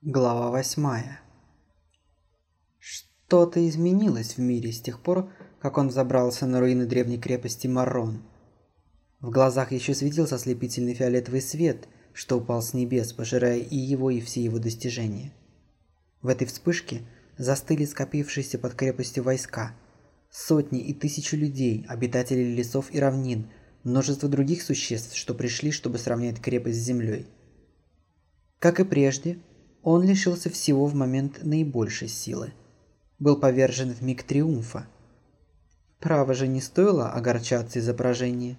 Глава восьмая. Что-то изменилось в мире с тех пор, как он забрался на руины древней крепости Маррон. В глазах еще светился ослепительный фиолетовый свет, что упал с небес, пожирая и его, и все его достижения. В этой вспышке застыли скопившиеся под крепостью войска. Сотни и тысячи людей, обитателей лесов и равнин, множество других существ, что пришли, чтобы сравнять крепость с землей. Как и прежде, он лишился всего в момент наибольшей силы. Был повержен в миг триумфа. Право же не стоило огорчаться из-за поражения.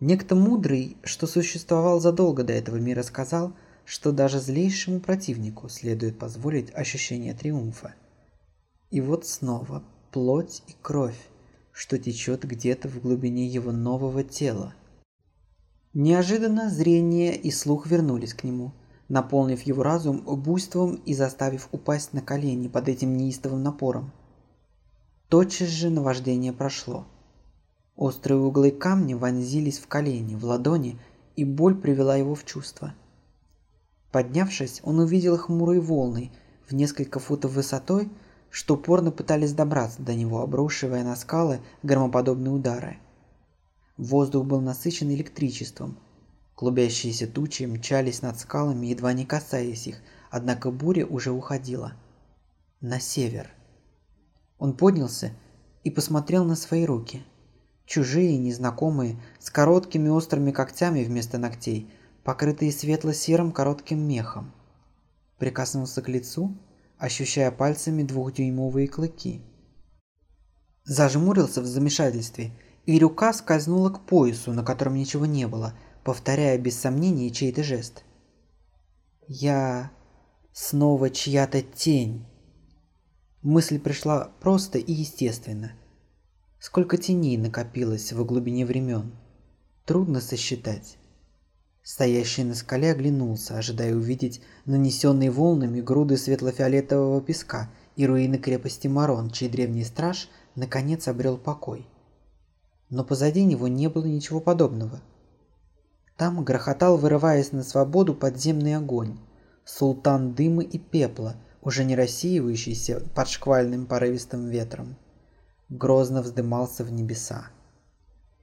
Некто мудрый, что существовал задолго до этого мира, сказал, что даже злейшему противнику следует позволить ощущение триумфа. И вот снова плоть и кровь, что течет где-то в глубине его нового тела. Неожиданно зрение и слух вернулись к нему – наполнив его разум буйством и заставив упасть на колени под этим неистовым напором. Тотчас же наваждение прошло. Острые углы камня вонзились в колени, в ладони, и боль привела его в чувство. Поднявшись, он увидел хмурые волны в несколько футов высотой, что упорно пытались добраться до него, обрушивая на скалы громоподобные удары. Воздух был насыщен электричеством – Клубящиеся тучи мчались над скалами, едва не касаясь их, однако буря уже уходила. На север. Он поднялся и посмотрел на свои руки. Чужие, незнакомые, с короткими острыми когтями вместо ногтей, покрытые светло-серым коротким мехом. Прикоснулся к лицу, ощущая пальцами двухдюймовые клыки. Зажмурился в замешательстве, и рука скользнула к поясу, на котором ничего не было – повторяя без сомнения чей-то жест. «Я снова чья-то тень». Мысль пришла просто и естественно. Сколько теней накопилось в глубине времен. Трудно сосчитать. Стоящий на скале оглянулся, ожидая увидеть нанесенные волнами груды светло-фиолетового песка и руины крепости Марон, чей древний страж наконец обрел покой. Но позади него не было ничего подобного – там грохотал, вырываясь на свободу, подземный огонь. Султан дыма и пепла, уже не рассеивающийся под шквальным порывистым ветром. Грозно вздымался в небеса.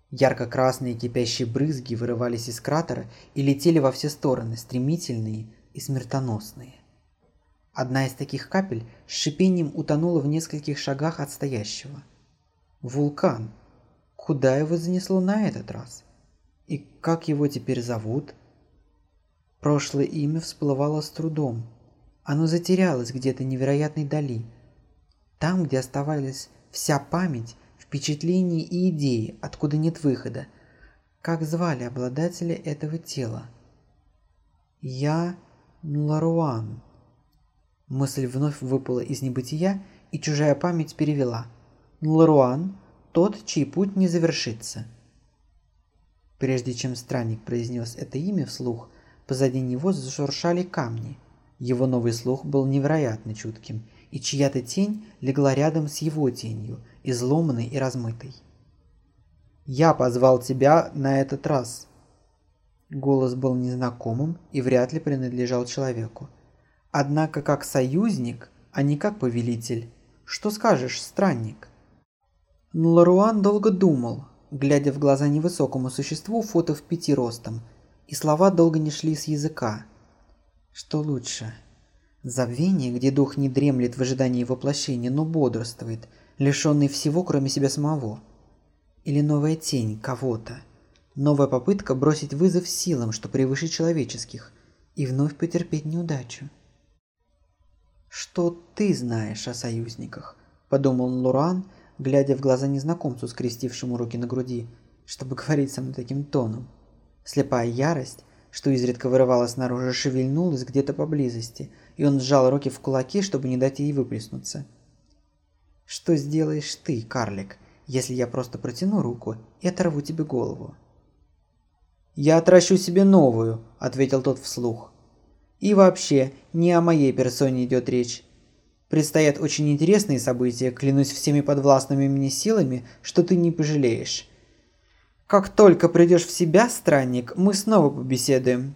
Ярко-красные кипящие брызги вырывались из кратера и летели во все стороны, стремительные и смертоносные. Одна из таких капель с шипением утонула в нескольких шагах от стоящего. Вулкан. Куда его занесло на этот раз? И как его теперь зовут? Прошлое имя всплывало с трудом. Оно затерялось где-то невероятной дали. Там, где оставались вся память, впечатления и идеи, откуда нет выхода. Как звали обладателя этого тела? Я Нларуан. Мысль вновь выпала из небытия, и чужая память перевела. Нларуан – тот, чей путь не завершится – Прежде чем странник произнес это имя вслух, позади него зашуршали камни. Его новый слух был невероятно чутким, и чья-то тень легла рядом с его тенью, изломанной и размытой. «Я позвал тебя на этот раз!» Голос был незнакомым и вряд ли принадлежал человеку. Однако как союзник, а не как повелитель. Что скажешь, странник? Ларуан долго думал, глядя в глаза невысокому существу фото в пяти ростом, и слова долго не шли с языка. Что лучше? Забвение, где дух не дремлет в ожидании воплощения, но бодрствует, лишенный всего, кроме себя самого? Или новая тень кого-то? Новая попытка бросить вызов силам, что превыше человеческих, и вновь потерпеть неудачу? «Что ты знаешь о союзниках?» – подумал Луран, глядя в глаза незнакомцу, скрестившему руки на груди, чтобы говорить со мной таким тоном. Слепая ярость, что изредка вырывалась наружу, шевельнулась где-то поблизости, и он сжал руки в кулаки, чтобы не дать ей выплеснуться. «Что сделаешь ты, карлик, если я просто протяну руку и оторву тебе голову?» «Я отращу себе новую», — ответил тот вслух. «И вообще, не о моей персоне идет речь. Предстоят очень интересные события, клянусь всеми подвластными мне силами, что ты не пожалеешь. Как только придешь в себя, странник, мы снова побеседуем.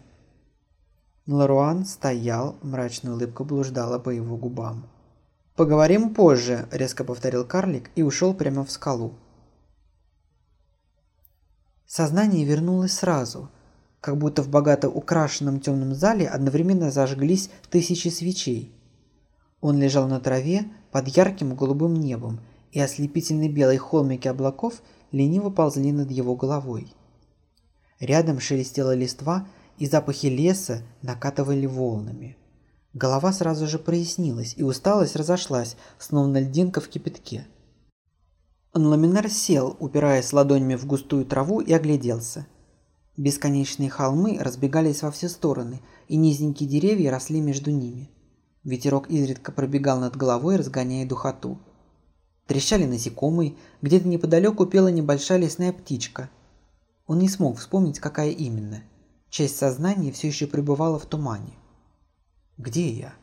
Ларуан стоял, мрачная улыбка блуждала по его губам. «Поговорим позже», – резко повторил карлик и ушел прямо в скалу. Сознание вернулось сразу, как будто в богато украшенном темном зале одновременно зажглись тысячи свечей. Он лежал на траве под ярким голубым небом, и ослепительно белые холмики облаков лениво ползли над его головой. Рядом шелестела листва – и запахи леса накатывали волнами. Голова сразу же прояснилась, и усталость разошлась, словно льдинка в кипятке. Анламинар сел, упираясь ладонями в густую траву и огляделся. Бесконечные холмы разбегались во все стороны, и низенькие деревья росли между ними. Ветерок изредка пробегал над головой, разгоняя духоту. Трещали насекомые, где-то неподалеку пела небольшая лесная птичка. Он не смог вспомнить, какая именно – Часть сознания все еще пребывала в тумане. «Где я?»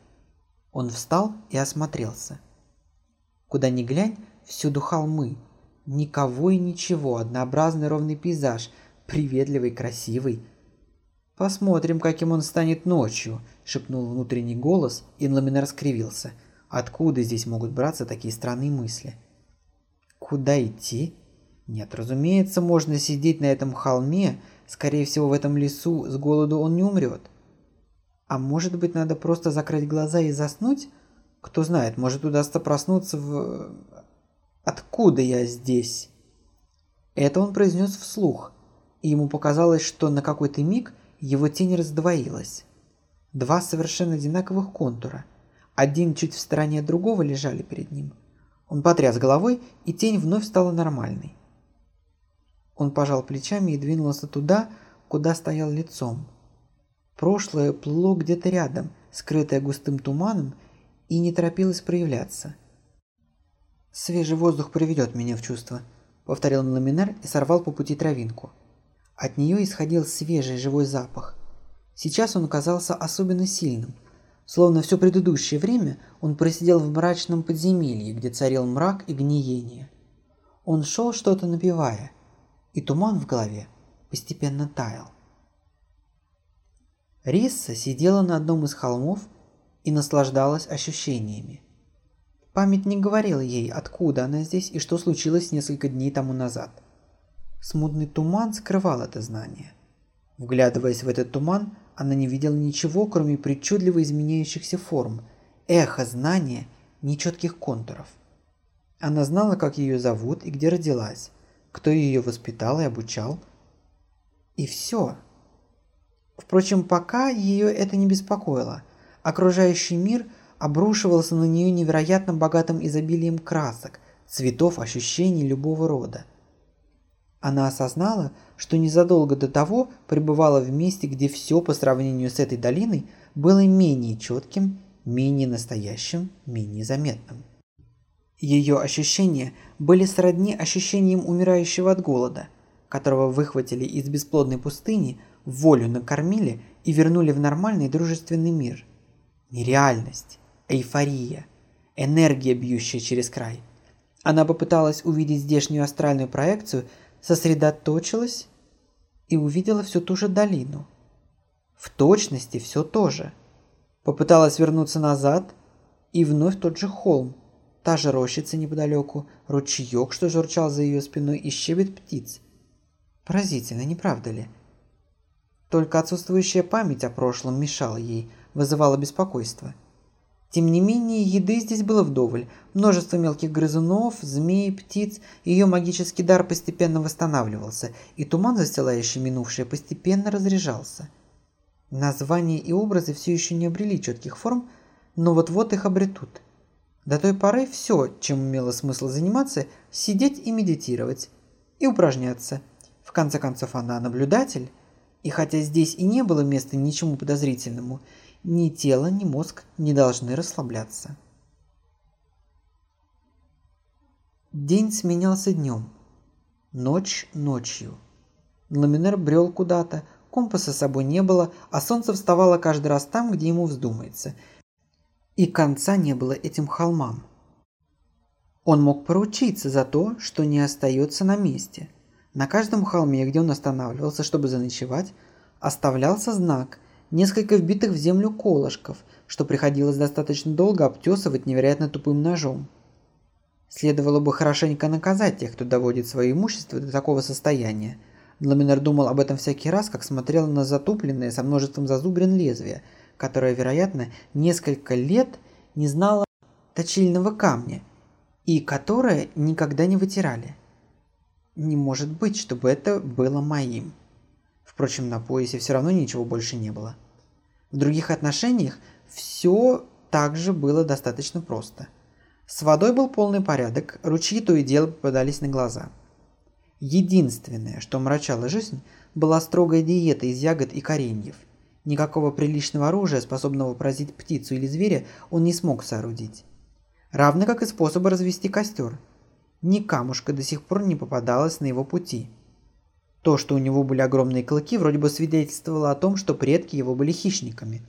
Он встал и осмотрелся. Куда ни глянь, всюду холмы. Никого и ничего, однообразный ровный пейзаж, приветливый, красивый. «Посмотрим, каким он станет ночью», – шепнул внутренний голос, и Ламинар скривился. «Откуда здесь могут браться такие странные мысли?» «Куда идти?» «Нет, разумеется, можно сидеть на этом холме Скорее всего, в этом лесу с голоду он не умрет. А может быть, надо просто закрыть глаза и заснуть? Кто знает, может удастся проснуться в... Откуда я здесь? Это он произнес вслух, и ему показалось, что на какой-то миг его тень раздвоилась. Два совершенно одинаковых контура. Один чуть в стороне от другого лежали перед ним. Он потряс головой, и тень вновь стала нормальной. Он пожал плечами и двинулся туда, куда стоял лицом. Прошлое плыло где-то рядом, скрытое густым туманом, и не торопилось проявляться. «Свежий воздух приведет меня в чувство», — повторил Ламинар и сорвал по пути травинку. От нее исходил свежий живой запах. Сейчас он казался особенно сильным, словно все предыдущее время он просидел в мрачном подземелье, где царил мрак и гниение. Он шел что-то напевая, и туман в голове постепенно таял. Рисса сидела на одном из холмов и наслаждалась ощущениями. Память не говорила ей, откуда она здесь и что случилось несколько дней тому назад. Смутный туман скрывал это знание. Вглядываясь в этот туман, она не видела ничего, кроме причудливо изменяющихся форм, эхо знания, нечетких контуров. Она знала, как ее зовут и где родилась, кто ее воспитал и обучал. И все. Впрочем, пока ее это не беспокоило. Окружающий мир обрушивался на нее невероятно богатым изобилием красок, цветов, ощущений любого рода. Она осознала, что незадолго до того пребывала в месте, где все по сравнению с этой долиной было менее четким, менее настоящим, менее заметным. Ее ощущения были сродни ощущениям умирающего от голода, которого выхватили из бесплодной пустыни, волю накормили и вернули в нормальный дружественный мир. Нереальность, эйфория, энергия, бьющая через край. Она попыталась увидеть здешнюю астральную проекцию, сосредоточилась и увидела всю ту же долину. В точности все то же. Попыталась вернуться назад и вновь тот же холм – Та же рощица неподалеку, ручеек, что журчал за ее спиной, и щебет птиц. Поразительно, не правда ли? Только отсутствующая память о прошлом мешала ей, вызывала беспокойство. Тем не менее, еды здесь было вдоволь. Множество мелких грызунов, змей, птиц. Ее магический дар постепенно восстанавливался, и туман, застилающий минувшее, постепенно разряжался. Названия и образы все еще не обрели четких форм, но вот-вот их обретут – до той поры все, чем имело смысл заниматься, сидеть и медитировать, и упражняться. В конце концов, она наблюдатель, и хотя здесь и не было места ничему подозрительному, ни тело, ни мозг не должны расслабляться. День сменялся днем, ночь ночью. Ламинер брел куда-то, компаса с собой не было, а солнце вставало каждый раз там, где ему вздумается – и конца не было этим холмам. Он мог поручиться за то, что не остается на месте. На каждом холме, где он останавливался, чтобы заночевать, оставлялся знак, несколько вбитых в землю колышков, что приходилось достаточно долго обтесывать невероятно тупым ножом. Следовало бы хорошенько наказать тех, кто доводит свое имущество до такого состояния. Ламинер думал об этом всякий раз, как смотрел на затупленное со множеством зазубрин лезвие, которое, вероятно, несколько лет не знало точильного камня и которое никогда не вытирали. Не может быть, чтобы это было моим. Впрочем, на поясе все равно ничего больше не было. В других отношениях все также было достаточно просто. С водой был полный порядок, ручьи то и дело попадались на глаза. Единственное, что мрачало жизнь, была строгая диета из ягод и кореньев. Никакого приличного оружия, способного поразить птицу или зверя, он не смог соорудить. Равно как и способа развести костер. Ни камушка до сих пор не попадалась на его пути – то, что у него были огромные клыки, вроде бы свидетельствовало о том, что предки его были хищниками.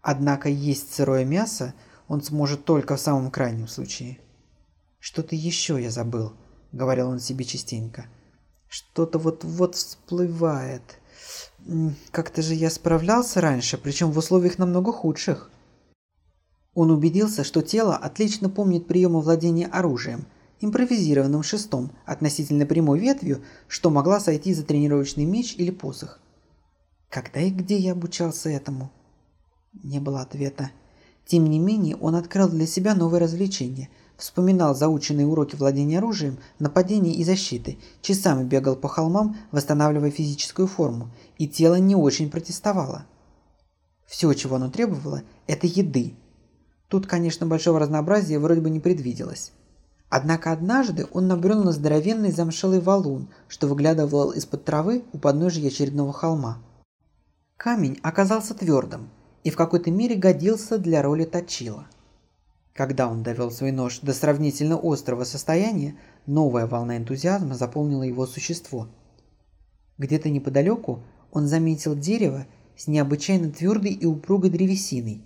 Однако есть сырое мясо он сможет только в самом крайнем случае. «Что-то еще я забыл», — говорил он себе частенько. «Что-то вот-вот всплывает. Как-то же я справлялся раньше, причем в условиях намного худших». Он убедился, что тело отлично помнит приемы владения оружием — импровизированным шестом относительно прямой ветвью, что могла сойти за тренировочный меч или посох. Когда и где я обучался этому? Не было ответа. Тем не менее, он открыл для себя новое развлечение. Вспоминал заученные уроки владения оружием, нападения и защиты, часами бегал по холмам, восстанавливая физическую форму, и тело не очень протестовало. Все, чего оно требовало, это еды. Тут, конечно, большого разнообразия вроде бы не предвиделось. Однако однажды он набрел на здоровенный замшелый валун, что выглядывал из-под травы у подножия очередного холма. Камень оказался твердым и в какой-то мере годился для роли точила. Когда он довел свой нож до сравнительно острого состояния, новая волна энтузиазма заполнила его существо. Где-то неподалеку он заметил дерево с необычайно твердой и упругой древесиной.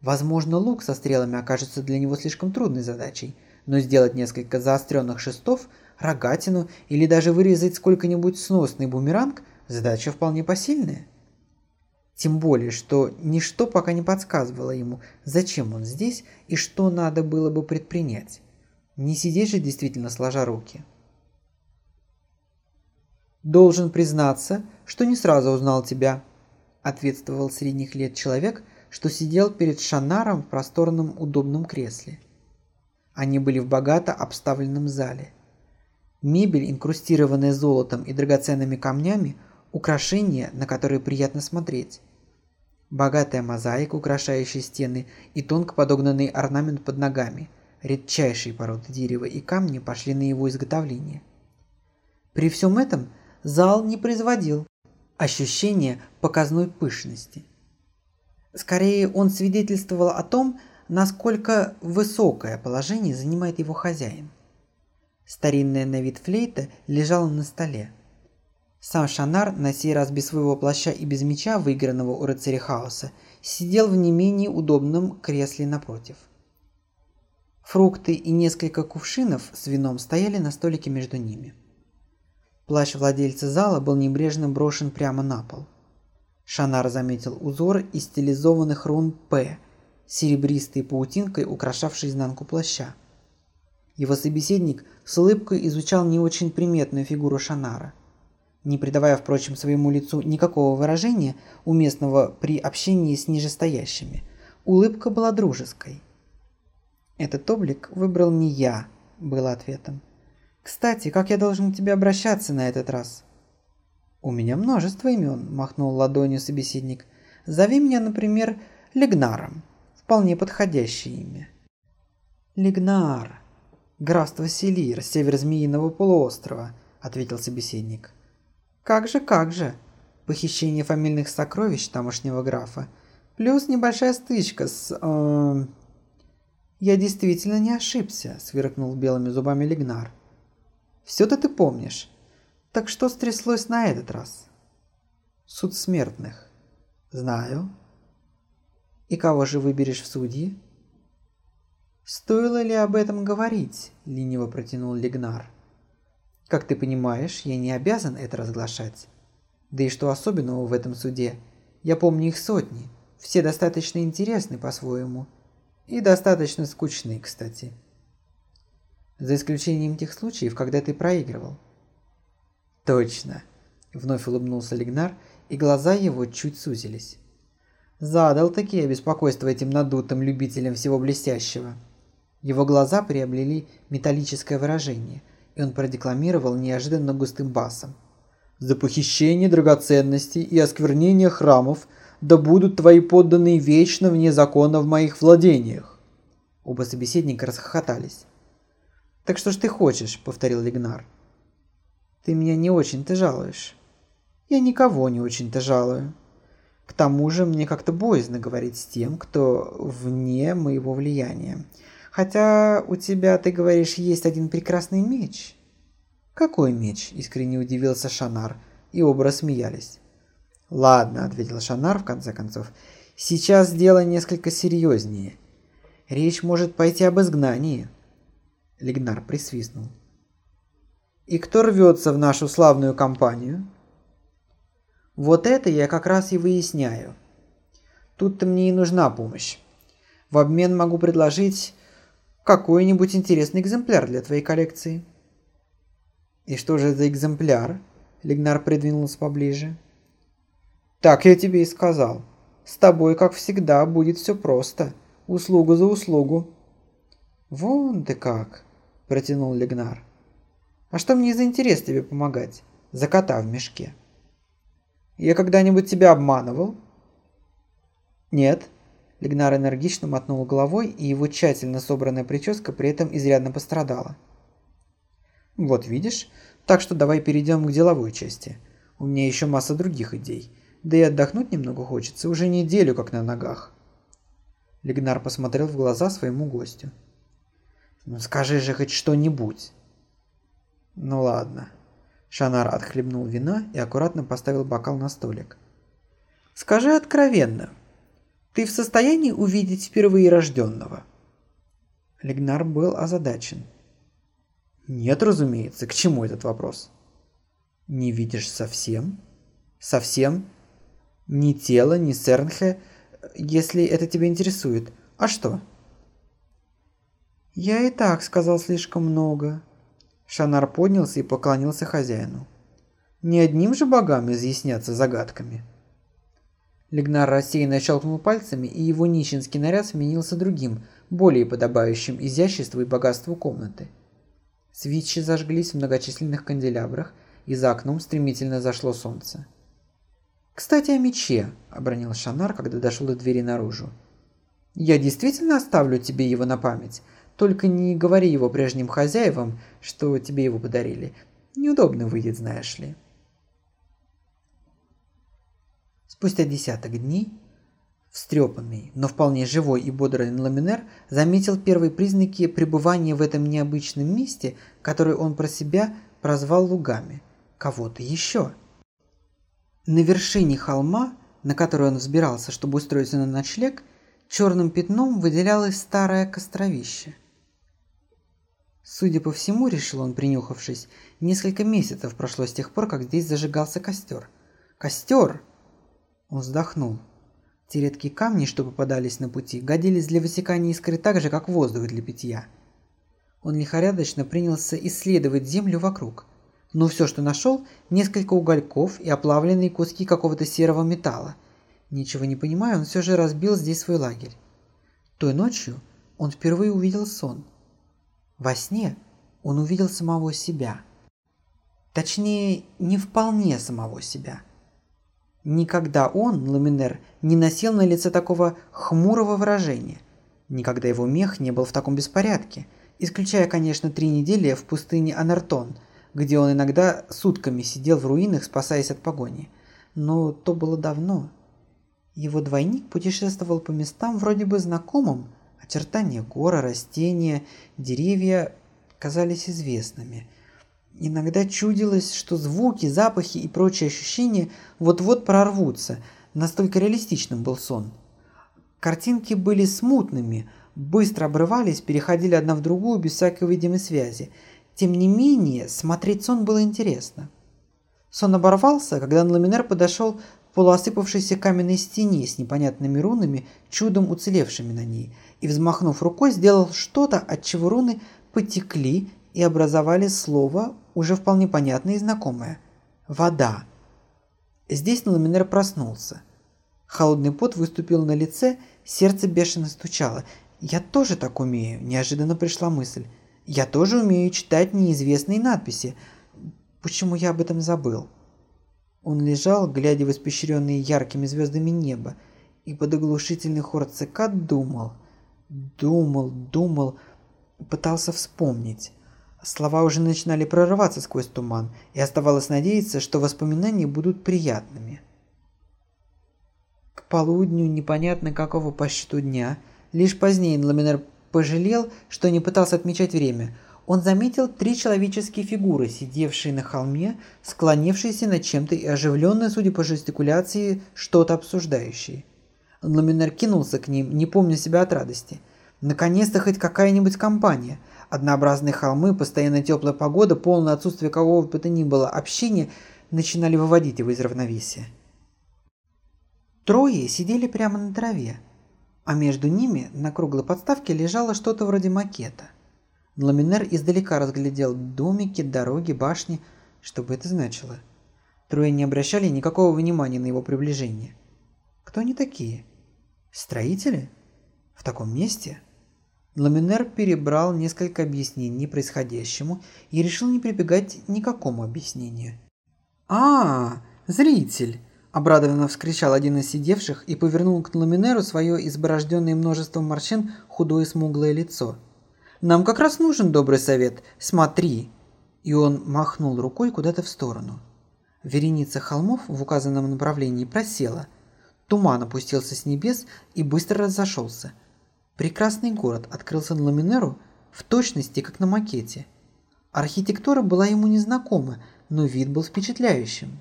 Возможно, лук со стрелами окажется для него слишком трудной задачей – но сделать несколько заостренных шестов, рогатину или даже вырезать сколько-нибудь сносный бумеранг – задача вполне посильная. Тем более, что ничто пока не подсказывало ему, зачем он здесь и что надо было бы предпринять. Не сидеть же действительно сложа руки. «Должен признаться, что не сразу узнал тебя», – ответствовал средних лет человек, что сидел перед Шанаром в просторном удобном кресле. Они были в богато обставленном зале. Мебель, инкрустированная золотом и драгоценными камнями, украшения, на которые приятно смотреть. Богатая мозаика, украшающая стены, и тонко подогнанный орнамент под ногами. Редчайшие породы дерева и камни пошли на его изготовление. При всем этом зал не производил ощущения показной пышности. Скорее, он свидетельствовал о том, насколько высокое положение занимает его хозяин. Старинная на вид флейта лежала на столе. Сам Шанар, на сей раз без своего плаща и без меча, выигранного у рыцаря хаоса, сидел в не менее удобном кресле напротив. Фрукты и несколько кувшинов с вином стояли на столике между ними. Плащ владельца зала был небрежно брошен прямо на пол. Шанар заметил узор из стилизованных рун «П», серебристой паутинкой, украшавшей изнанку плаща. Его собеседник с улыбкой изучал не очень приметную фигуру Шанара. Не придавая, впрочем, своему лицу никакого выражения, уместного при общении с нижестоящими, улыбка была дружеской. «Этот облик выбрал не я», – было ответом. «Кстати, как я должен к тебе обращаться на этот раз?» «У меня множество имен», – махнул ладонью собеседник. «Зови меня, например, Легнаром» вполне подходящее имя. Лигнар, графство Селир, север Змеиного полуострова, ответил собеседник. Как же, как же. Похищение фамильных сокровищ тамошнего графа. Плюс небольшая стычка с... Э... Я действительно не ошибся, сверкнул белыми зубами Лигнар. Все-то ты помнишь. Так что стряслось на этот раз? Суд смертных. Знаю, и кого же выберешь в судьи? Стоило ли об этом говорить? Лениво протянул Лигнар. Как ты понимаешь, я не обязан это разглашать. Да и что особенного в этом суде? Я помню их сотни. Все достаточно интересны по-своему. И достаточно скучны, кстати. За исключением тех случаев, когда ты проигрывал. Точно. Вновь улыбнулся Лигнар, и глаза его чуть сузились. Задал такие беспокойства этим надутым любителям всего блестящего. Его глаза приобрели металлическое выражение, и он продекламировал неожиданно густым басом. «За похищение драгоценностей и осквернение храмов да будут твои подданные вечно вне закона в моих владениях!» Оба собеседника расхохотались. «Так что ж ты хочешь?» – повторил Лигнар. «Ты меня не очень-то жалуешь». «Я никого не очень-то жалую. К тому же мне как-то боязно говорить с тем, кто вне моего влияния. Хотя у тебя, ты говоришь, есть один прекрасный меч». «Какой меч?» – искренне удивился Шанар, и оба рассмеялись. «Ладно», – ответил Шанар в конце концов, – «сейчас дело несколько серьезнее. Речь может пойти об изгнании». Лигнар присвистнул. «И кто рвется в нашу славную компанию?» «Вот это я как раз и выясняю. Тут-то мне и нужна помощь. В обмен могу предложить какой-нибудь интересный экземпляр для твоей коллекции». «И что же за экземпляр?» Лигнар придвинулся поближе. «Так я тебе и сказал. С тобой, как всегда, будет все просто. Услугу за услугу». «Вон ты как!» – протянул Лигнар. «А что мне за интерес тебе помогать? За кота в мешке». «Я когда-нибудь тебя обманывал?» «Нет». Лигнар энергично мотнул головой, и его тщательно собранная прическа при этом изрядно пострадала. «Вот видишь? Так что давай перейдем к деловой части. У меня еще масса других идей. Да и отдохнуть немного хочется, уже неделю как на ногах». Лигнар посмотрел в глаза своему гостю. «Ну скажи же хоть что-нибудь». «Ну ладно». Шанар отхлебнул вина и аккуратно поставил бокал на столик. «Скажи откровенно, ты в состоянии увидеть впервые рожденного?» Лигнар был озадачен. Нет, разумеется. К чему этот вопрос? Не видишь совсем? Совсем? Ни тело, ни Сернхе, если это тебя интересует. А что? Я и так сказал слишком много. Шанар поднялся и поклонился хозяину. Не одним же богам изъясняться загадками. Лигнар рассеянно щелкнул пальцами, и его нищенский наряд сменился другим, более подобающим изяществу и богатству комнаты – Свечи зажглись в многочисленных канделябрах, и за окном стремительно зашло солнце. «Кстати, о мече», — обронил Шанар, когда дошел до двери наружу. «Я действительно оставлю тебе его на память. Только не говори его прежним хозяевам, что тебе его подарили. Неудобно выйдет, знаешь ли». Спустя десяток дней Встрепанный, но вполне живой и бодрый Ламинер заметил первые признаки пребывания в этом необычном месте, которое он про себя прозвал лугами. Кого-то еще. На вершине холма, на который он взбирался, чтобы устроиться на ночлег, черным пятном выделялось старое костровище. Судя по всему, решил он, принюхавшись, несколько месяцев прошло с тех пор, как здесь зажигался костер. Костер! Он вздохнул. Те редкие камни, что попадались на пути, годились для высекания искры так же, как воздух для питья. Он лихорадочно принялся исследовать землю вокруг. Но все, что нашел, несколько угольков и оплавленные куски какого-то серого металла. Ничего не понимая, он все же разбил здесь свой лагерь. Той ночью он впервые увидел сон. Во сне он увидел самого себя. Точнее, не вполне самого себя – Никогда он, Ламинер, не носил на лице такого хмурого выражения. Никогда его мех не был в таком беспорядке, исключая, конечно, три недели в пустыне Анартон, где он иногда сутками сидел в руинах, спасаясь от погони. Но то было давно. Его двойник путешествовал по местам вроде бы знакомым, очертания гора, растения, деревья казались известными – Иногда чудилось, что звуки, запахи и прочие ощущения вот-вот прорвутся. Настолько реалистичным был сон. Картинки были смутными, быстро обрывались, переходили одна в другую без всякой видимой связи. Тем не менее, смотреть сон было интересно. Сон оборвался, когда Ламинер подошел полуосыпавшейся каменной стене с непонятными рунами, чудом уцелевшими на ней, и, взмахнув рукой, сделал что-то, от чего руны потекли и образовали слово, уже вполне понятное и знакомое – «вода». Здесь Ламинер проснулся. Холодный пот выступил на лице, сердце бешено стучало. «Я тоже так умею», – неожиданно пришла мысль. «Я тоже умею читать неизвестные надписи. Почему я об этом забыл?» Он лежал, глядя в испещренные яркими звездами небо, и под оглушительный хор цикад думал, думал, думал, пытался вспомнить. Слова уже начинали прорываться сквозь туман, и оставалось надеяться, что воспоминания будут приятными. К полудню непонятно какого по счету дня, лишь позднее Ламинер пожалел, что не пытался отмечать время. Он заметил три человеческие фигуры, сидевшие на холме, склонившиеся над чем-то и оживленные, судя по жестикуляции, что-то обсуждающие. Ламинер кинулся к ним, не помня себя от радости. Наконец-то хоть какая-нибудь компания – Однообразные холмы, постоянно теплая погода, полное отсутствие какого бы то ни было общения начинали выводить его из равновесия. Трое сидели прямо на траве, а между ними на круглой подставке лежало что-то вроде макета. Ламинер издалека разглядел домики, дороги, башни. Что бы это значило? Трое не обращали никакого внимания на его приближение. Кто они такие? Строители? В таком месте? Ламинер перебрал несколько объяснений происходящему и решил не прибегать ни к какому объяснению. «А, зритель!» – обрадованно вскричал один из сидевших и повернул к Ламинеру свое изборожденное множеством морщин худое смуглое лицо. «Нам как раз нужен добрый совет. Смотри!» И он махнул рукой куда-то в сторону. Вереница холмов в указанном направлении просела. Туман опустился с небес и быстро разошелся – Прекрасный город открылся на Ламинеру в точности, как на макете. Архитектура была ему незнакома, но вид был впечатляющим.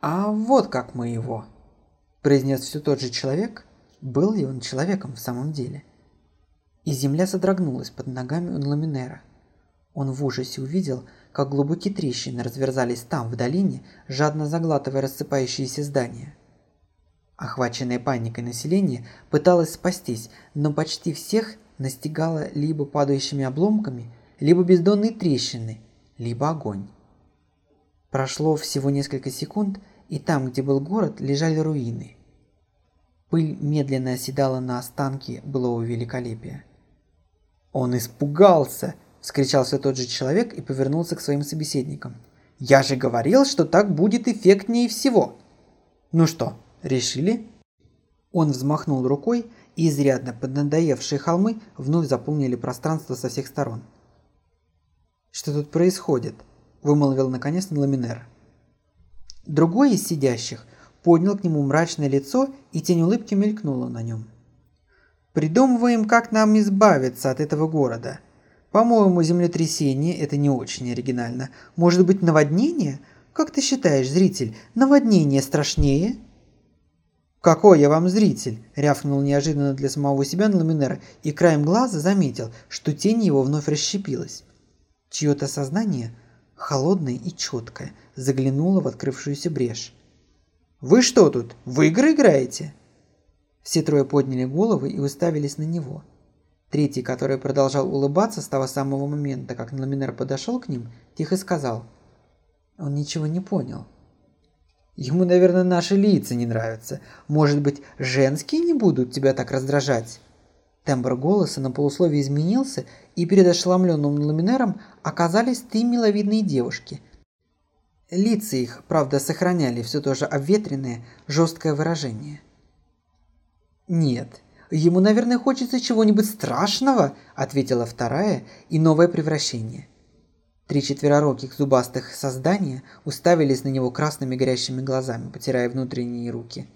«А вот как мы его!» – произнес все тот же человек. Был ли он человеком в самом деле? И земля содрогнулась под ногами у Ламинера. Он в ужасе увидел, как глубокие трещины разверзались там, в долине, жадно заглатывая рассыпающиеся здания – Охваченное паникой население пыталось спастись, но почти всех настигало либо падающими обломками, либо бездонные трещины, либо огонь. Прошло всего несколько секунд, и там, где был город, лежали руины. Пыль медленно оседала на останки былого великолепия. «Он испугался!» – вскричал все тот же человек и повернулся к своим собеседникам. «Я же говорил, что так будет эффектнее всего!» «Ну что, Решили?» Он взмахнул рукой, и изрядно поднадоевшие холмы вновь заполнили пространство со всех сторон. «Что тут происходит?» – вымолвил наконец Ламинер. Другой из сидящих поднял к нему мрачное лицо, и тень улыбки мелькнула на нем. «Придумываем, как нам избавиться от этого города. По-моему, землетрясение – это не очень оригинально. Может быть, наводнение? Как ты считаешь, зритель, наводнение страшнее?» «Какой я вам зритель!» – рявкнул неожиданно для самого себя на Ламинера и краем глаза заметил, что тень его вновь расщепилась. Чье-то сознание, холодное и четкое, заглянуло в открывшуюся брешь. «Вы что тут, в игры играете?» Все трое подняли головы и уставились на него. Третий, который продолжал улыбаться с того самого момента, как Ламинер подошел к ним, тихо сказал. Он ничего не понял – Ему, наверное, наши лица не нравятся. Может быть, женские не будут тебя так раздражать?» Тембр голоса на полусловие изменился, и перед ошеломленным ламинером оказались три миловидные девушки. Лица их, правда, сохраняли все то же обветренное, жесткое выражение. «Нет, ему, наверное, хочется чего-нибудь страшного», — ответила вторая, и новое превращение – Три четверорогих зубастых создания уставились на него красными горящими глазами, потирая внутренние руки.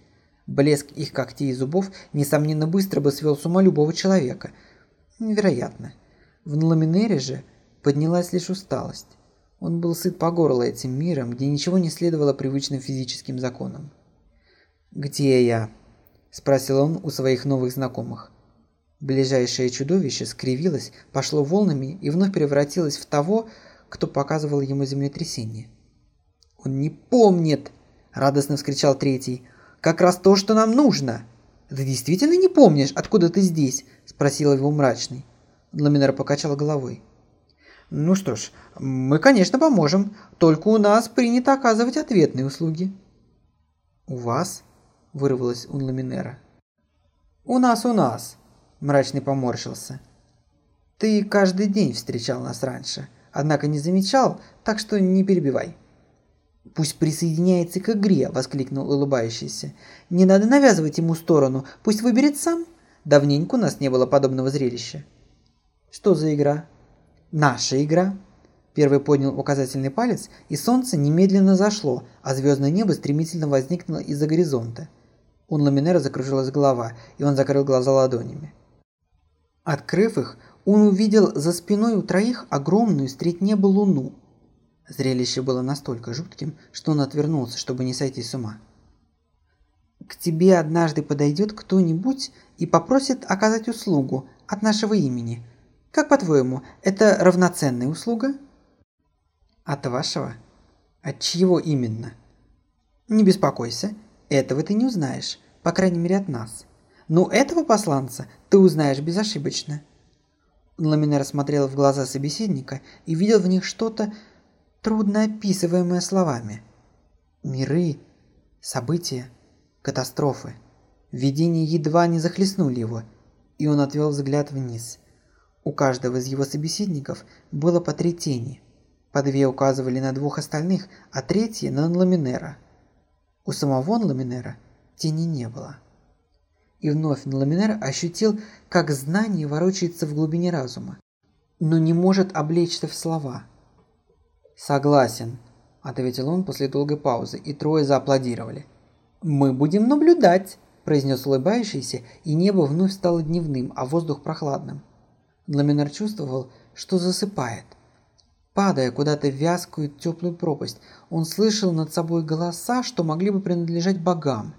Блеск их когтей и зубов, несомненно, быстро бы свел с ума любого человека. Невероятно. В Ламинере же поднялась лишь усталость. Он был сыт по горло этим миром, где ничего не следовало привычным физическим законам. «Где я?» – спросил он у своих новых знакомых. Ближайшее чудовище скривилось, пошло волнами и вновь превратилось в того, кто показывал ему землетрясение. «Он не помнит!» – радостно вскричал третий. «Как раз то, что нам нужно!» «Ты действительно не помнишь, откуда ты здесь?» – спросил его мрачный. Ламинер покачал головой. «Ну что ж, мы, конечно, поможем, только у нас принято оказывать ответные услуги». «У вас?» – вырвалось у Ламинера. «У нас, у нас», – мрачный поморщился. «Ты каждый день встречал нас раньше, однако не замечал, так что не перебивай». «Пусть присоединяется к игре!» – воскликнул улыбающийся. «Не надо навязывать ему сторону, пусть выберет сам. Давненько у нас не было подобного зрелища». «Что за игра?» «Наша игра». Первый поднял указательный палец, и солнце немедленно зашло, а звездное небо стремительно возникло из-за горизонта. У Ламинера закружилась голова, и он закрыл глаза ладонями. Открыв их, он увидел за спиной у троих огромную средь неба луну – Зрелище было настолько жутким, что он отвернулся, чтобы не сойти с ума. «К тебе однажды подойдет кто-нибудь и попросит оказать услугу от нашего имени. Как по-твоему, это равноценная услуга?» «От вашего? От чьего именно?» «Не беспокойся, этого ты не узнаешь, по крайней мере от нас. Но этого посланца ты узнаешь безошибочно». Ламинер смотрел в глаза собеседника и видел в них что-то, трудно описываемое словами. Миры, события, катастрофы. Видения едва не захлестнули его, и он отвел взгляд вниз. У каждого из его собеседников было по три тени. По две указывали на двух остальных, а третья на Ламинера. У самого Ламинера тени не было. И вновь Ламинер ощутил, как знание ворочается в глубине разума, но не может облечься в слова – «Согласен», – ответил он после долгой паузы, и трое зааплодировали. «Мы будем наблюдать», – произнес улыбающийся, и небо вновь стало дневным, а воздух прохладным. Ламинар чувствовал, что засыпает. Падая куда-то в вязкую теплую пропасть, он слышал над собой голоса, что могли бы принадлежать богам.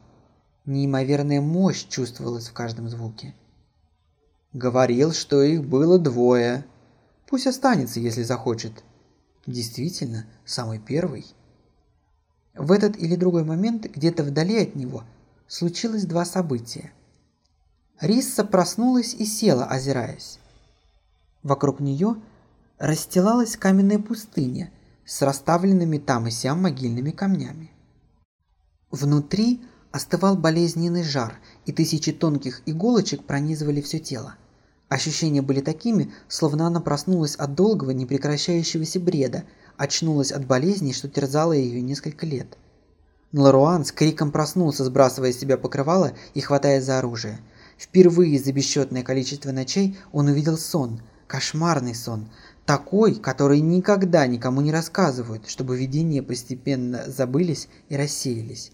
Неимоверная мощь чувствовалась в каждом звуке. «Говорил, что их было двое. Пусть останется, если захочет», Действительно, самый первый. В этот или другой момент, где-то вдали от него, случилось два события. Рисса проснулась и села, озираясь. Вокруг нее расстилалась каменная пустыня с расставленными там и сям могильными камнями. Внутри остывал болезненный жар, и тысячи тонких иголочек пронизывали все тело. Ощущения были такими, словно она проснулась от долгого, непрекращающегося бреда, очнулась от болезни, что терзала ее несколько лет. Ларуан с криком проснулся, сбрасывая с себя покрывало и хватая за оружие. Впервые за бесчетное количество ночей он увидел сон, кошмарный сон, такой, который никогда никому не рассказывают, чтобы видения постепенно забылись и рассеялись.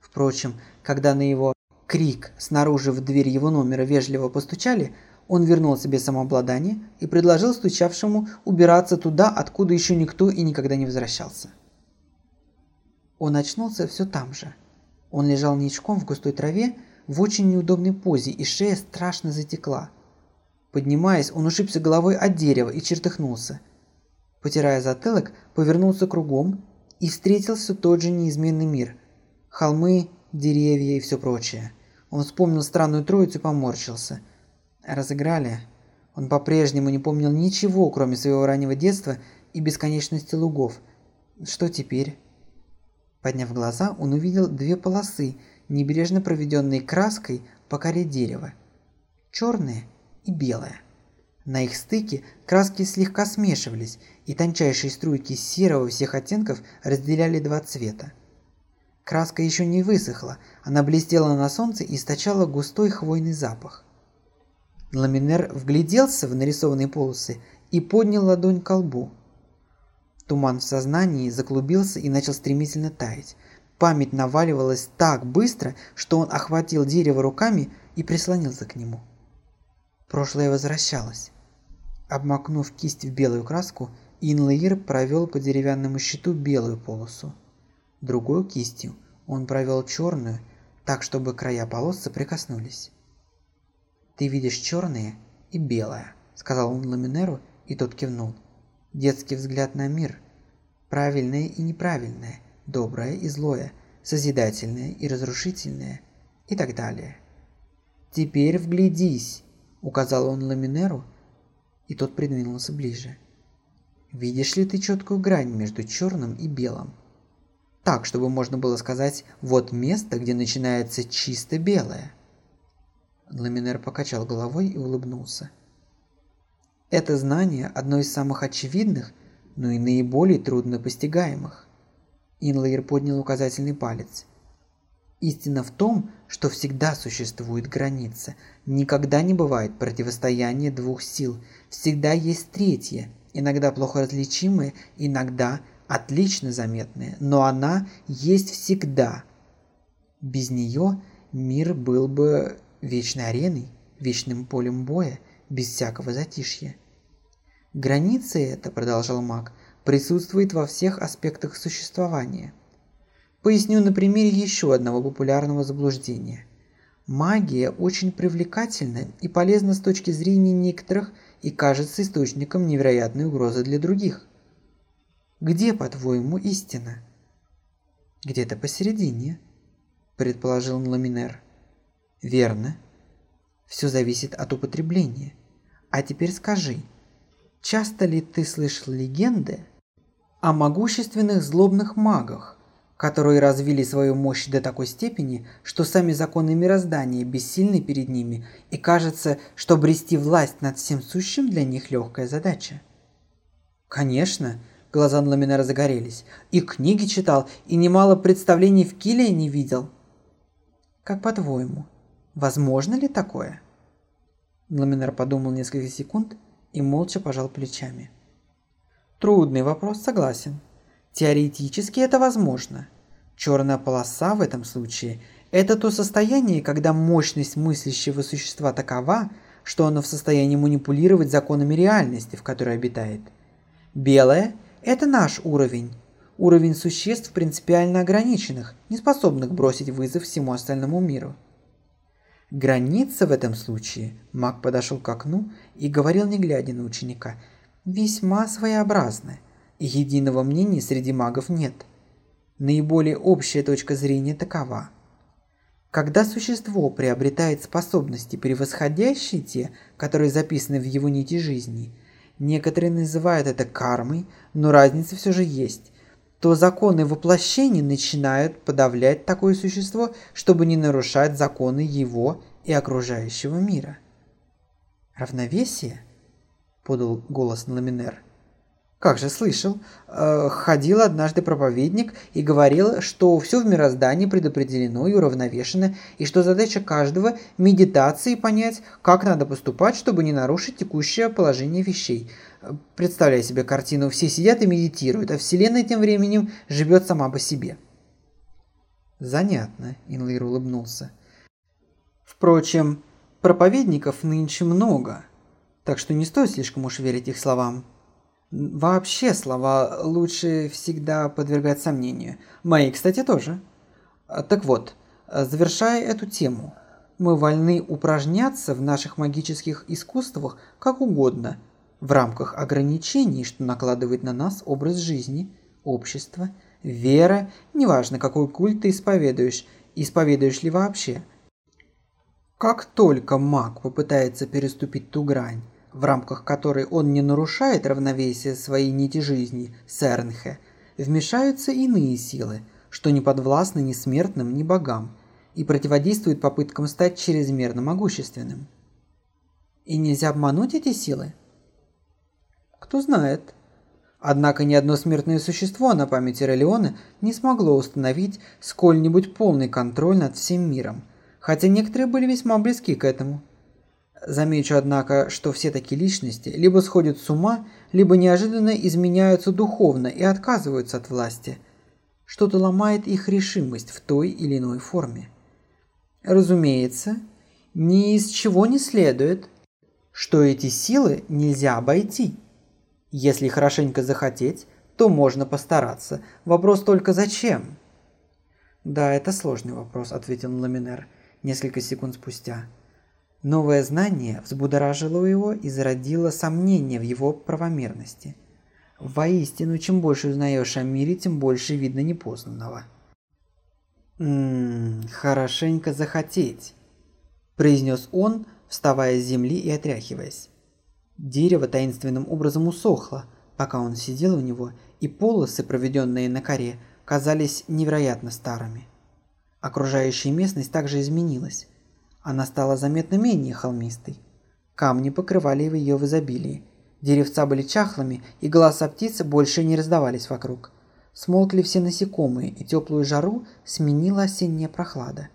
Впрочем, когда на его крик снаружи в дверь его номера вежливо постучали, он вернул себе самообладание и предложил стучавшему убираться туда, откуда еще никто и никогда не возвращался. Он очнулся все там же. Он лежал ничком в густой траве в очень неудобной позе, и шея страшно затекла. Поднимаясь, он ушибся головой от дерева и чертыхнулся. Потирая затылок, повернулся кругом и встретил все тот же неизменный мир. Холмы, деревья и все прочее. Он вспомнил странную троицу и поморщился – разыграли. Он по-прежнему не помнил ничего, кроме своего раннего детства и бесконечности лугов. Что теперь? Подняв глаза, он увидел две полосы, небрежно проведенные краской по коре дерева. Черная и белая. На их стыке краски слегка смешивались, и тончайшие струйки серого всех оттенков разделяли два цвета. Краска еще не высохла, она блестела на солнце и источала густой хвойный запах. Ламинер вгляделся в нарисованные полосы и поднял ладонь к лбу. Туман в сознании заклубился и начал стремительно таять. Память наваливалась так быстро, что он охватил дерево руками и прислонился к нему. Прошлое возвращалось. Обмакнув кисть в белую краску, Инлаир провел по деревянному щиту белую полосу. Другой кистью он провел черную, так чтобы края полос соприкоснулись. «Ты видишь черное и белое», — сказал он Ламинеру, и тот кивнул. «Детский взгляд на мир. Правильное и неправильное, доброе и злое, созидательное и разрушительное и так далее. «Теперь вглядись», – указал он Ламинеру, и тот придвинулся ближе. «Видишь ли ты четкую грань между черным и белым?» Так, чтобы можно было сказать «вот место, где начинается чисто белое». Ламинер покачал головой и улыбнулся. Это знание одно из самых очевидных, но и наиболее трудно постигаемых. Инлайер поднял указательный палец. Истина в том, что всегда существует граница. Никогда не бывает противостояния двух сил. Всегда есть третья, иногда плохо различимая, иногда отлично заметная, но она есть всегда. Без нее мир был бы вечной ареной, вечным полем боя, без всякого затишья. Граница эта, продолжал маг, присутствует во всех аспектах существования. Поясню на примере еще одного популярного заблуждения. Магия очень привлекательна и полезна с точки зрения некоторых и кажется источником невероятной угрозы для других. Где, по-твоему, истина? Где-то посередине, предположил Ламинер. Верно. Все зависит от употребления. А теперь скажи, часто ли ты слышал легенды о могущественных злобных магах, которые развили свою мощь до такой степени, что сами законы мироздания бессильны перед ними, и кажется, что обрести власть над всем сущим для них легкая задача? Конечно, глаза Ламинера загорелись. И книги читал, и немало представлений в Киле не видел. Как по-твоему, Возможно ли такое? Ламинар подумал несколько секунд и молча пожал плечами. Трудный вопрос, согласен. Теоретически это возможно. Черная полоса в этом случае – это то состояние, когда мощность мыслящего существа такова, что оно в состоянии манипулировать законами реальности, в которой обитает. Белое – это наш уровень, уровень существ принципиально ограниченных, не способных бросить вызов всему остальному миру – Граница в этом случае, маг подошел к окну и говорил, не глядя на ученика, весьма своеобразная, и единого мнения среди магов нет. Наиболее общая точка зрения такова. Когда существо приобретает способности, превосходящие те, которые записаны в его нити жизни, некоторые называют это кармой, но разница все же есть, то законы воплощения начинают подавлять такое существо, чтобы не нарушать законы его и окружающего мира. «Равновесие?» – подал голос Ламинер. «Как же слышал. Э, ходил однажды проповедник и говорил, что все в мироздании предопределено и уравновешено, и что задача каждого – медитации понять, как надо поступать, чтобы не нарушить текущее положение вещей – Представляй себе картину, все сидят и медитируют, а Вселенная тем временем живет сама по себе. Занятно, Инлир улыбнулся. Впрочем, проповедников нынче много, так что не стоит слишком уж верить их словам. Вообще слова лучше всегда подвергать сомнению. Мои, кстати, тоже. Так вот, завершая эту тему, мы вольны упражняться в наших магических искусствах как угодно – в рамках ограничений, что накладывает на нас образ жизни, общество, вера, неважно, какой культ ты исповедуешь, исповедуешь ли вообще. Как только маг попытается переступить ту грань, в рамках которой он не нарушает равновесие своей нити жизни, Сернхе, вмешаются иные силы, что не подвластны ни смертным, ни богам, и противодействуют попыткам стать чрезмерно могущественным. И нельзя обмануть эти силы? Кто знает. Однако ни одно смертное существо на памяти Релиона не смогло установить сколь-нибудь полный контроль над всем миром, хотя некоторые были весьма близки к этому. Замечу, однако, что все такие личности либо сходят с ума, либо неожиданно изменяются духовно и отказываются от власти. Что-то ломает их решимость в той или иной форме. Разумеется, ни из чего не следует, что эти силы нельзя обойти. Если хорошенько захотеть, то можно постараться. Вопрос только зачем? Да, это сложный вопрос, ответил Ламинер несколько секунд спустя. Новое знание взбудоражило его и зародило сомнение в его правомерности. Воистину, чем больше узнаешь о мире, тем больше видно непознанного. «Ммм, хорошенько захотеть», – произнес он, вставая с земли и отряхиваясь. Дерево таинственным образом усохло, пока он сидел у него, и полосы, проведенные на коре, казались невероятно старыми. Окружающая местность также изменилась. Она стала заметно менее холмистой. Камни покрывали ее в изобилии. Деревца были чахлыми, и голоса птицы больше не раздавались вокруг. Смолкли все насекомые, и теплую жару сменила осенняя прохлада.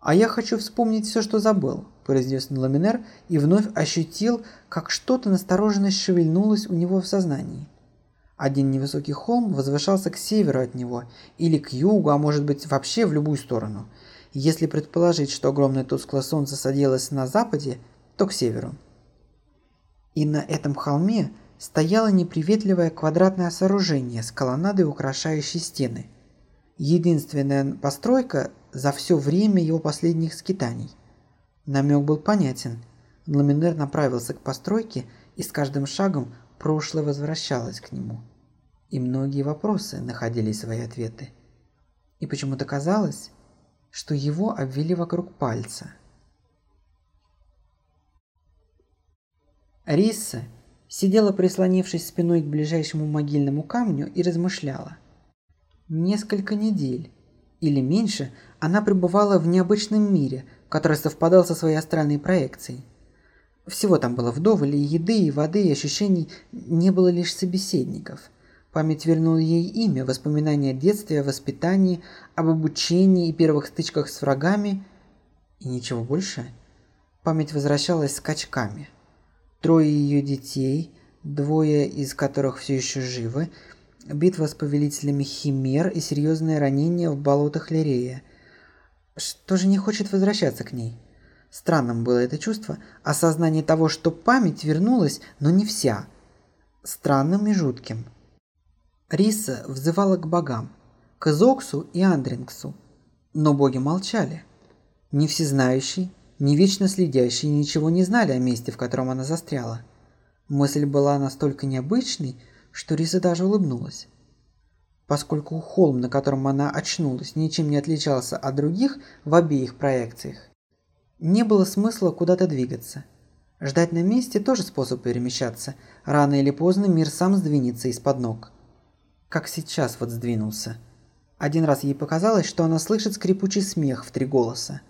«А я хочу вспомнить все, что забыл», – произнес Ламинер и вновь ощутил, как что-то настороженно шевельнулось у него в сознании. Один невысокий холм возвышался к северу от него, или к югу, а может быть вообще в любую сторону. Если предположить, что огромное тусклое солнце садилось на западе, то к северу. И на этом холме стояло неприветливое квадратное сооружение с колоннадой, украшающей стены. Единственная постройка за все время его последних скитаний. Намек был понятен. Ламинер направился к постройке и с каждым шагом прошлое возвращалось к нему. И многие вопросы находили свои ответы. И почему-то казалось, что его обвели вокруг пальца. Риса сидела прислонившись спиной к ближайшему могильному камню и размышляла. Несколько недель или меньше она пребывала в необычном мире, который совпадал со своей астральной проекцией. Всего там было вдоволь, и еды, и воды, и ощущений не было лишь собеседников. Память вернула ей имя, воспоминания о детстве, о воспитании, об обучении и первых стычках с врагами, и ничего больше. Память возвращалась скачками – Трое ее детей, двое из которых все еще живы, битва с повелителями Химер и серьезное ранение в болотах Лирея. Что же не хочет возвращаться к ней? Странным было это чувство, осознание того, что память вернулась, но не вся. Странным и жутким. Риса взывала к богам, к Эзоксу и Андрингсу, но боги молчали. Не всезнающий, не вечно следящие ничего не знали о месте, в котором она застряла. Мысль была настолько необычной, что Риса даже улыбнулась. Поскольку холм, на котором она очнулась, ничем не отличался от других в обеих проекциях, не было смысла куда-то двигаться. Ждать на месте тоже способ перемещаться. Рано или поздно мир сам сдвинется из-под ног. Как сейчас вот сдвинулся. Один раз ей показалось, что она слышит скрипучий смех в три голоса.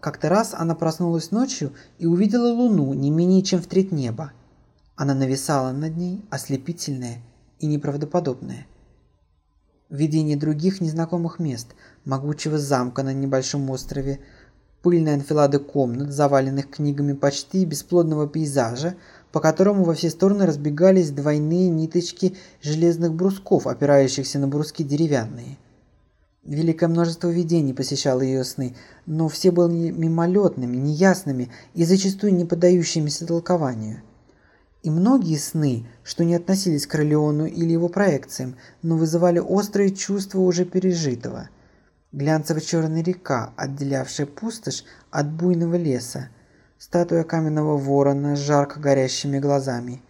Как-то раз она проснулась ночью и увидела луну не менее чем в треть неба. Она нависала над ней, ослепительная и неправдоподобная. Видение других незнакомых мест, могучего замка на небольшом острове, пыльной анфилады комнат, заваленных книгами почти бесплодного пейзажа, по которому во все стороны разбегались двойные ниточки железных брусков, опирающихся на бруски деревянные – Великое множество видений посещало ее сны, но все были мимолетными, неясными и зачастую не поддающимися толкованию. И многие сны, что не относились к Ролеону или его проекциям, но вызывали острые чувства уже пережитого. Глянцево-черная река, отделявшая пустошь от буйного леса, статуя каменного ворона с жарко горящими глазами.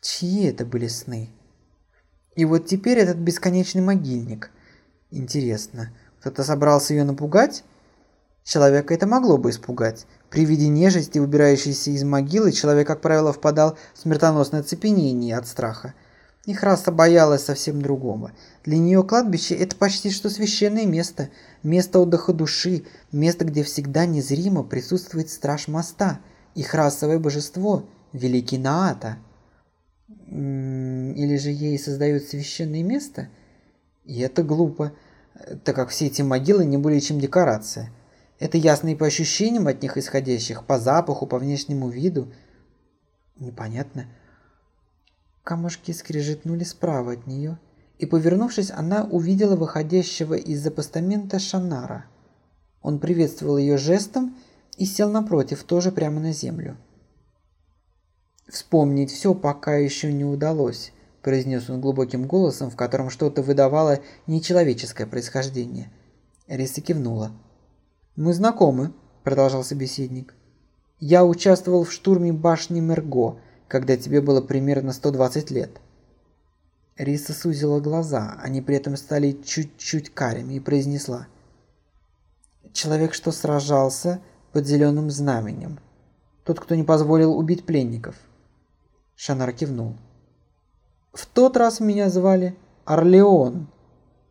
Чьи это были сны? И вот теперь этот бесконечный могильник – Интересно, кто-то собрался ее напугать? Человека это могло бы испугать. При виде нежити, выбирающейся из могилы, человек, как правило, впадал в смертоносное оцепенение от страха. Их раса боялась совсем другого. Для нее кладбище – это почти что священное место, место отдыха души, место, где всегда незримо присутствует страж моста, их расовое божество – великий Наата. Или же ей создают священное место – и это глупо, так как все эти могилы не более чем декорация. Это ясно и по ощущениям от них исходящих, по запаху, по внешнему виду. Непонятно. Камушки скрежетнули справа от нее, и, повернувшись, она увидела выходящего из-за постамента Шанара. Он приветствовал ее жестом и сел напротив, тоже прямо на землю. Вспомнить все пока еще не удалось, – произнес он глубоким голосом, в котором что-то выдавало нечеловеческое происхождение. Риса кивнула. «Мы знакомы», – продолжал собеседник. «Я участвовал в штурме башни Мерго, когда тебе было примерно 120 лет». Риса сузила глаза, они при этом стали чуть-чуть карими и произнесла. «Человек, что сражался под зеленым знаменем. Тот, кто не позволил убить пленников». Шанар кивнул. «В тот раз меня звали Орлеон.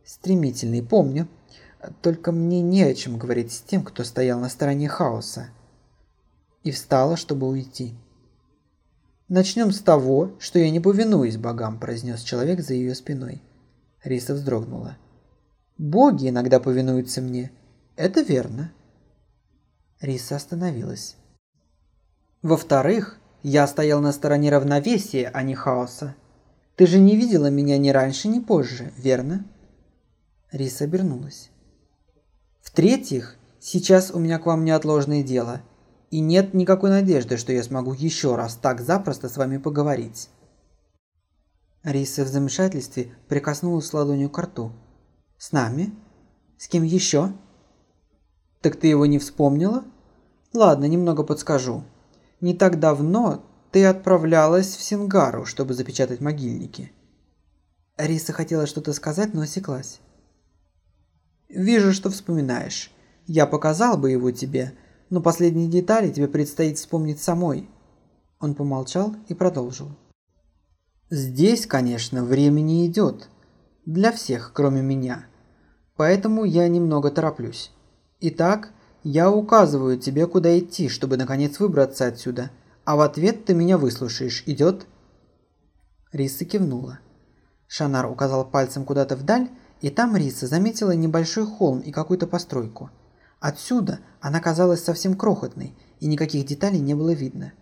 Стремительный, помню. Только мне не о чем говорить с тем, кто стоял на стороне хаоса». И встала, чтобы уйти. «Начнем с того, что я не повинуюсь богам», – произнес человек за ее спиной. Риса вздрогнула. «Боги иногда повинуются мне. Это верно». Риса остановилась. «Во-вторых, я стоял на стороне равновесия, а не хаоса. Ты же не видела меня ни раньше, ни позже, верно?» Риса обернулась. «В-третьих, сейчас у меня к вам неотложное дело – и нет никакой надежды, что я смогу еще раз так запросто с вами поговорить». Риса в замешательстве прикоснулась ладонью к рту. «С нами? С кем еще?» «Так ты его не вспомнила?» «Ладно, немного подскажу. Не так давно ты отправлялась в Сингару, чтобы запечатать могильники». Риса хотела что-то сказать, но осеклась. «Вижу, что вспоминаешь. Я показал бы его тебе, но последние детали тебе предстоит вспомнить самой». Он помолчал и продолжил. «Здесь, конечно, время не идет. Для всех, кроме меня. Поэтому я немного тороплюсь. Итак, я указываю тебе, куда идти, чтобы наконец выбраться отсюда, а в ответ ты меня выслушаешь. Идет?» Риса кивнула. Шанар указал пальцем куда-то вдаль, и там Риса заметила небольшой холм и какую-то постройку – Отсюда она казалась совсем крохотной, и никаких деталей не было видно.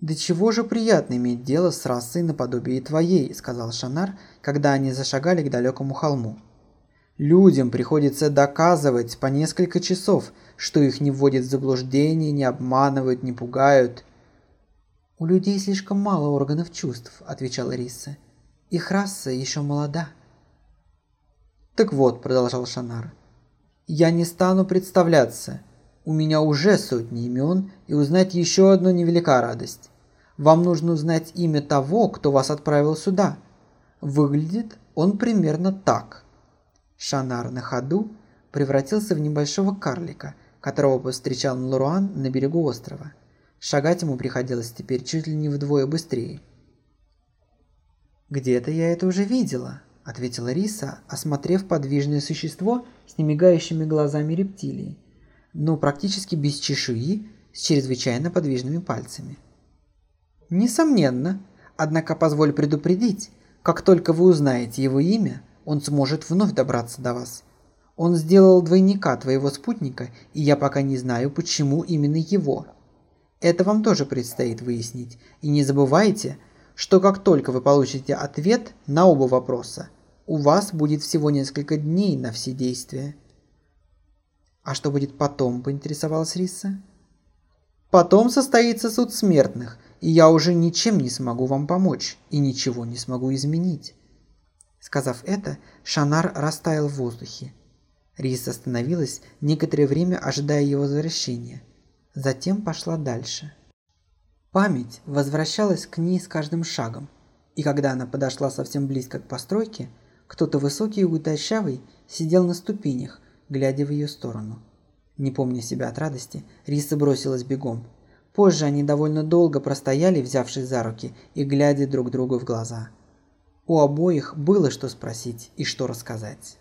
«Да чего же приятно иметь дело с расой наподобие твоей», – сказал Шанар, когда они зашагали к далекому холму. «Людям приходится доказывать по несколько часов, что их не вводят в заблуждение, не обманывают, не пугают». «У людей слишком мало органов чувств», – отвечала Риса. «Их раса еще молода». «Так вот», – продолжал Шанар, я не стану представляться. У меня уже сотни имен, и узнать еще одно невелика радость. Вам нужно узнать имя того, кто вас отправил сюда. Выглядит он примерно так. Шанар на ходу превратился в небольшого карлика, которого повстречал Луруан на берегу острова. Шагать ему приходилось теперь чуть ли не вдвое быстрее. «Где-то я это уже видела», ответила Риса, осмотрев подвижное существо с немигающими глазами рептилии, но практически без чешуи, с чрезвычайно подвижными пальцами. Несомненно, однако позволь предупредить, как только вы узнаете его имя, он сможет вновь добраться до вас. Он сделал двойника твоего спутника, и я пока не знаю, почему именно его. Это вам тоже предстоит выяснить. И не забывайте, что как только вы получите ответ на оба вопроса, у вас будет всего несколько дней на все действия. А что будет потом, поинтересовалась Риса. Потом состоится суд смертных, и я уже ничем не смогу вам помочь и ничего не смогу изменить. Сказав это, Шанар растаял в воздухе. Риса остановилась некоторое время, ожидая его возвращения. Затем пошла дальше. Память возвращалась к ней с каждым шагом, и когда она подошла совсем близко к постройке, кто-то высокий и худощавый сидел на ступенях, глядя в ее сторону. Не помня себя от радости, Риса бросилась бегом. Позже они довольно долго простояли, взявшись за руки и глядя друг другу в глаза. У обоих было что спросить и что рассказать.